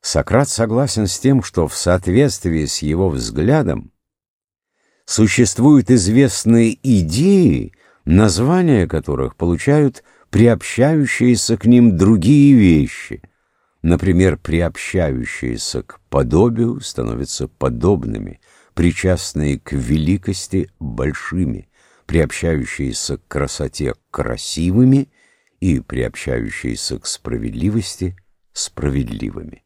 Сократ согласен с тем, что в соответствии с его взглядом существуют известные идеи, названия которых получают приобщающиеся к ним другие вещи. Например, приобщающиеся к подобию становятся подобными, причастные к великости — большими, приобщающиеся к красоте — красивыми и приобщающиеся к справедливости — справедливыми.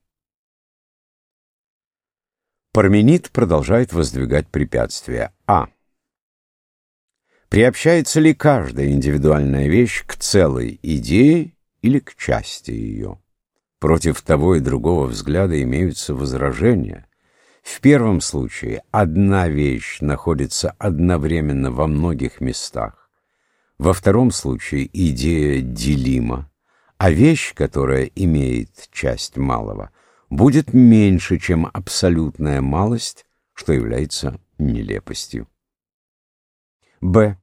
Парменид продолжает воздвигать препятствия. А. Приобщается ли каждая индивидуальная вещь к целой идее или к части ее? Против того и другого взгляда имеются возражения. В первом случае одна вещь находится одновременно во многих местах. Во втором случае идея делима, а вещь, которая имеет часть малого, будет меньше, чем абсолютная малость, что является нелепостью. Б.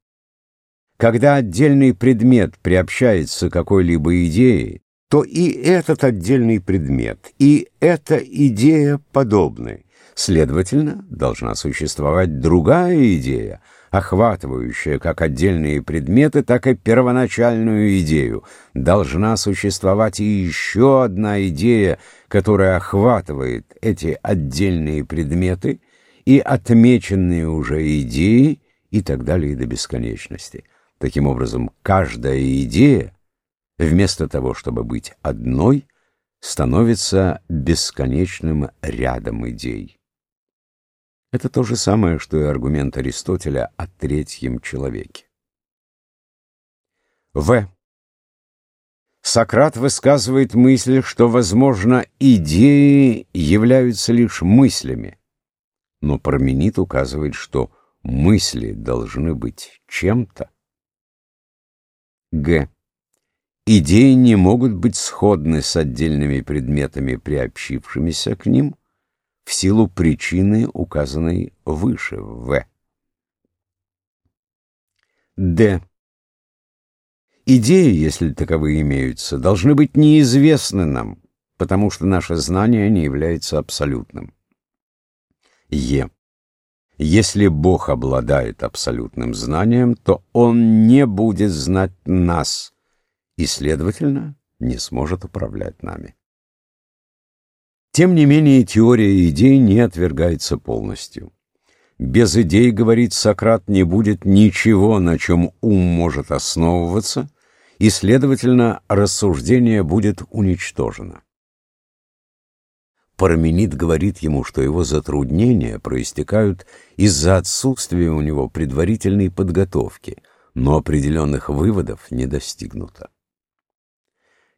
Когда отдельный предмет приобщается к какой-либо идее, то и этот отдельный предмет, и эта идея подобны. Следовательно, должна существовать другая идея, охватывающая как отдельные предметы, так и первоначальную идею. Должна существовать и еще одна идея, которая охватывает эти отдельные предметы и отмеченные уже идеи и так далее до бесконечности. Таким образом, каждая идея, вместо того, чтобы быть одной, становится бесконечным рядом идей. Это то же самое, что и аргумент Аристотеля о третьем человеке. В. Сократ высказывает мысль, что, возможно, идеи являются лишь мыслями, но Парменид указывает, что мысли должны быть чем-то. Г. Идеи не могут быть сходны с отдельными предметами, приобщившимися к ним, в силу причины, указанной выше, В. Д. Идеи, если таковые имеются, должны быть неизвестны нам, потому что наше знание не является абсолютным. Е. Если Бог обладает абсолютным знанием, то Он не будет знать нас и, следовательно, не сможет управлять нами. Тем не менее, теория идей не отвергается полностью. Без идей, говорит Сократ, не будет ничего, на чем ум может основываться, и, следовательно, рассуждение будет уничтожено. Парменид говорит ему, что его затруднения проистекают из-за отсутствия у него предварительной подготовки, но определенных выводов не достигнуто.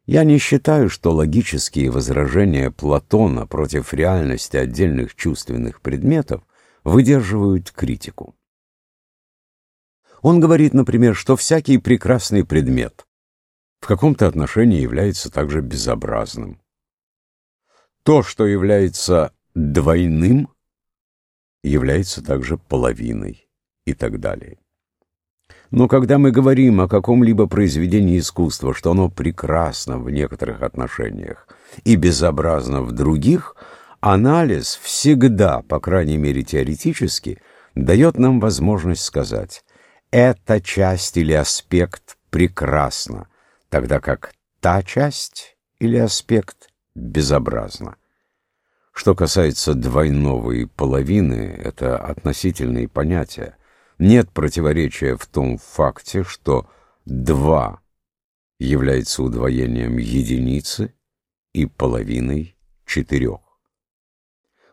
Я не считаю, что логические возражения Платона против реальности отдельных чувственных предметов выдерживают критику. Он говорит, например, что всякий прекрасный предмет в каком-то отношении является также безобразным. То, что является двойным, является также половиной и так далее. Но когда мы говорим о каком-либо произведении искусства, что оно прекрасно в некоторых отношениях и безобразно в других, анализ всегда, по крайней мере теоретически, дает нам возможность сказать «эта часть или аспект прекрасна», тогда как та часть или аспект безобразна. Что касается двойного и половины, это относительные понятия. Нет противоречия в том факте, что два является удвоением единицы и половиной четырех.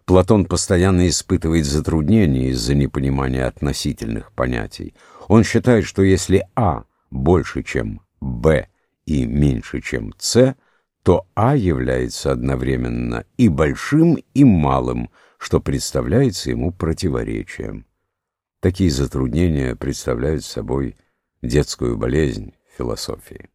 Платон постоянно испытывает затруднения из-за непонимания относительных понятий. Он считает, что если А больше, чем Б и меньше, чем С, то А является одновременно и большим, и малым, что представляется ему противоречием. Такие затруднения представляют собой детскую болезнь философии.